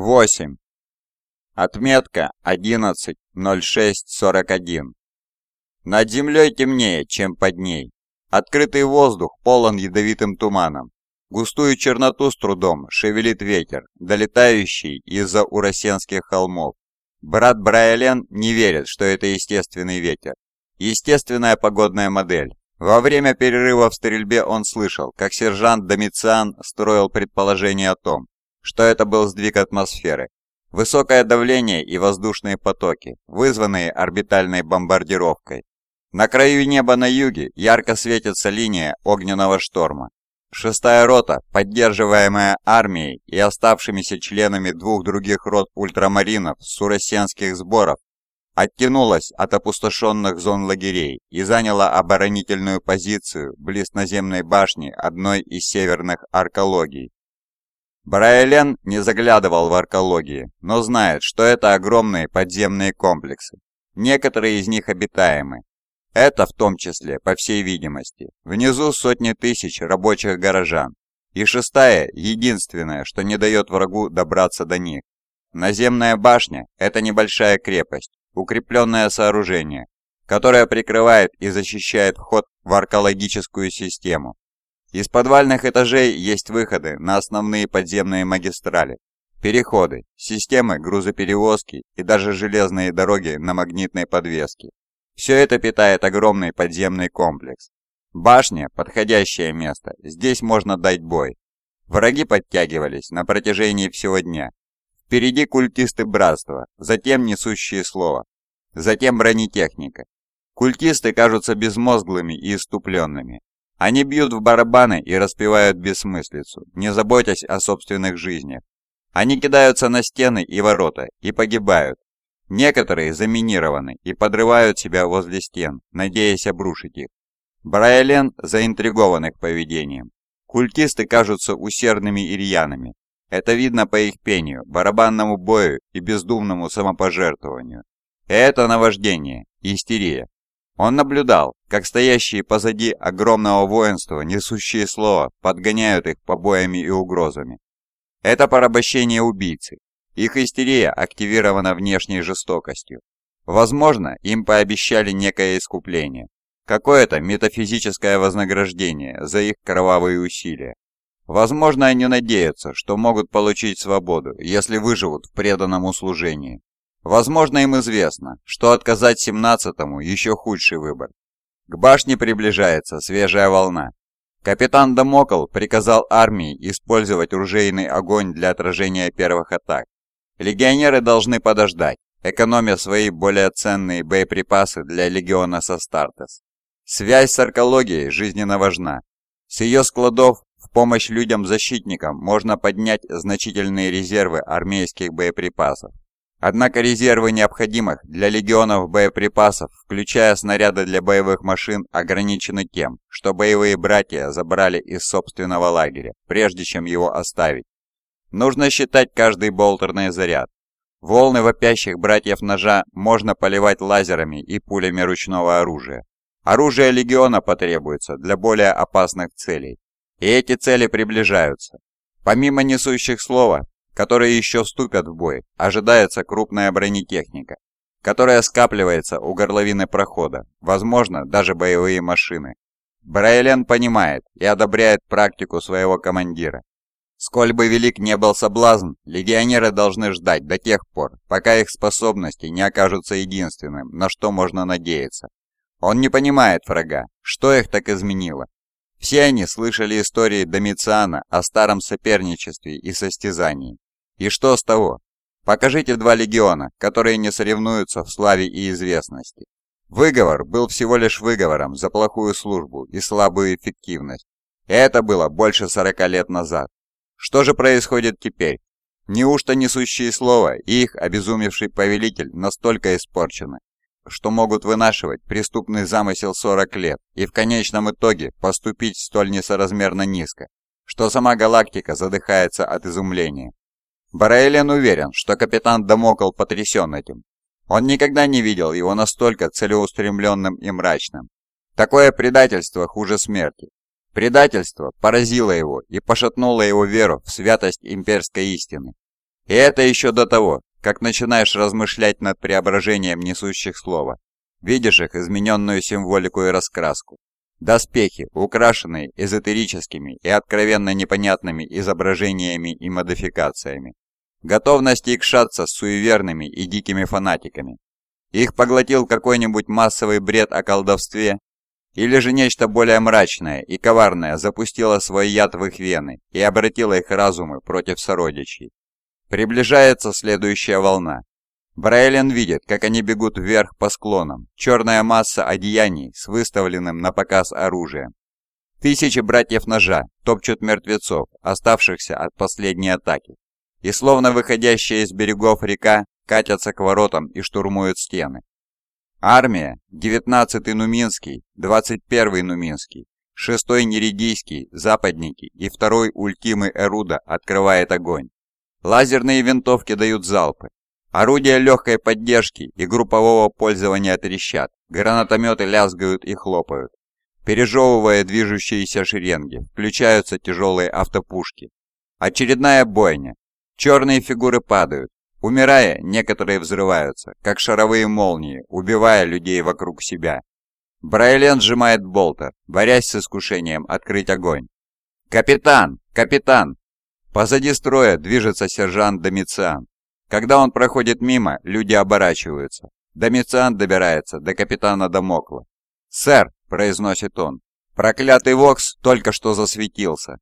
8. Отметка 11.06.41. Над землей темнее, чем под ней. Открытый воздух полон ядовитым туманом. Густую черноту с трудом шевелит ветер, долетающий из-за урасенских холмов. Брат Брайлен не верит, что это естественный ветер. Естественная погодная модель. Во время перерыва в стрельбе он слышал, как сержант Домициан строил предположение о том, что это был сдвиг атмосферы. Высокое давление и воздушные потоки, вызванные орбитальной бомбардировкой. На краю неба на юге ярко светится линия огненного шторма. Шестая рота, поддерживаемая армией и оставшимися членами двух других рот ультрамаринов с суросенских сборов, оттянулась от опустошенных зон лагерей и заняла оборонительную позицию близ наземной башни одной из северных аркологий. Брайлен не заглядывал в аркологии, но знает, что это огромные подземные комплексы. Некоторые из них обитаемы. Это в том числе, по всей видимости. Внизу сотни тысяч рабочих горожан. И шестая, единственная, что не дает врагу добраться до них. Наземная башня – это небольшая крепость, укрепленное сооружение, которое прикрывает и защищает вход в аркологическую систему. Из подвальных этажей есть выходы на основные подземные магистрали, переходы, системы грузоперевозки и даже железные дороги на магнитной подвеске. Все это питает огромный подземный комплекс. Башня – подходящее место, здесь можно дать бой. Враги подтягивались на протяжении всего дня. Впереди культисты братства, затем несущие слово, затем бронетехника. Культисты кажутся безмозглыми и иступленными, они бьют в барабаны и распевают бессмыслицу, не заботясь о собственных жизнях. Они кидаются на стены и ворота и погибают. Некоторые заминированы и подрывают себя возле стен, надеясь обрушить их. Брайлен заинтригован их поведением. Культисты кажутся усердными ирьянами. Это видно по их пению, барабанному бою и бездумному самопожертвованию. Это наваждение, истерия, он наблюдал, как стоящие позади огромного воинства, несущие слово, подгоняют их побоями и угрозами. Это порабощение убийцы. Их истерия активирована внешней жестокостью. Возможно, им пообещали некое искупление, какое-то метафизическое вознаграждение за их кровавые усилия. Возможно, они надеются, что могут получить свободу, если выживут в преданном услужении. Возможно, им известно, что отказать 17-му еще худший выбор. К башне приближается свежая волна. Капитан Дамокл приказал армии использовать ружейный огонь для отражения первых атак. Легионеры должны подождать, экономя свои более ценные боеприпасы для легиона Састартес. Связь с аркологией жизненно важна. С ее складов в помощь людям-защитникам можно поднять значительные резервы армейских боеприпасов. Однако резервы необходимых для легионов боеприпасов, включая снаряды для боевых машин, ограничены тем, что боевые братья забрали из собственного лагеря, прежде чем его оставить. Нужно считать каждый болтерный заряд. Волны вопящих братьев ножа можно поливать лазерами и пулями ручного оружия. Оружие легиона потребуется для более опасных целей. И эти цели приближаются. Помимо несущих слова, которые еще вступят в бой, ожидается крупная бронетехника, которая скапливается у горловины прохода, возможно, даже боевые машины. Брайлен понимает и одобряет практику своего командира. Сколь бы велик не был соблазн, легионеры должны ждать до тех пор, пока их способности не окажутся единственным, на что можно надеяться. Он не понимает врага, что их так изменило. Все они слышали истории Домициана о старом соперничестве и состязании. И что с того? Покажите два легиона, которые не соревнуются в славе и известности. Выговор был всего лишь выговором за плохую службу и слабую эффективность. Это было больше 40 лет назад. Что же происходит теперь? Неужто несущие слова и их обезумевший повелитель настолько испорчены, что могут вынашивать преступный замысел 40 лет и в конечном итоге поступить столь несоразмерно низко, что сама галактика задыхается от изумления? Бараэлен уверен, что капитан Дамокл потрясен этим. Он никогда не видел его настолько целеустремленным и мрачным. Такое предательство хуже смерти. Предательство поразило его и пошатнуло его веру в святость имперской истины. И это еще до того, как начинаешь размышлять над преображением несущих слова. Видишь их измененную символику и раскраску. Доспехи, украшенные эзотерическими и откровенно непонятными изображениями и модификациями. Готовность икшаться с суеверными и дикими фанатиками. Их поглотил какой-нибудь массовый бред о колдовстве, или же нечто более мрачное и коварное запустило свой яд в их вены и обратило их разумы против сородичей. Приближается следующая волна. Брайлен видит, как они бегут вверх по склонам, черная масса одеяний с выставленным на показ оружием. Тысячи братьев ножа топчут мертвецов, оставшихся от последней атаки, и словно выходящая из берегов река катятся к воротам и штурмуют стены. Армия, 19-й Нуминский, 21-й Нуминский, 6-й Неридийский, Западники и 2-й Ультимы Эруда открывает огонь. Лазерные винтовки дают залпы. Орудия легкой поддержки и группового пользования трещат. Гранатометы лязгают и хлопают. Пережевывая движущиеся шеренги, включаются тяжелые автопушки. Очередная бойня. Черные фигуры падают. Умирая, некоторые взрываются, как шаровые молнии, убивая людей вокруг себя. Брайлен сжимает болтер, борясь с искушением открыть огонь. «Капитан! Капитан!» Позади строя движется сержант Домициан. Когда он проходит мимо, люди оборачиваются. Домициан добирается до капитана Дамокла. «Сэр!» – произносит он. «Проклятый Вокс только что засветился.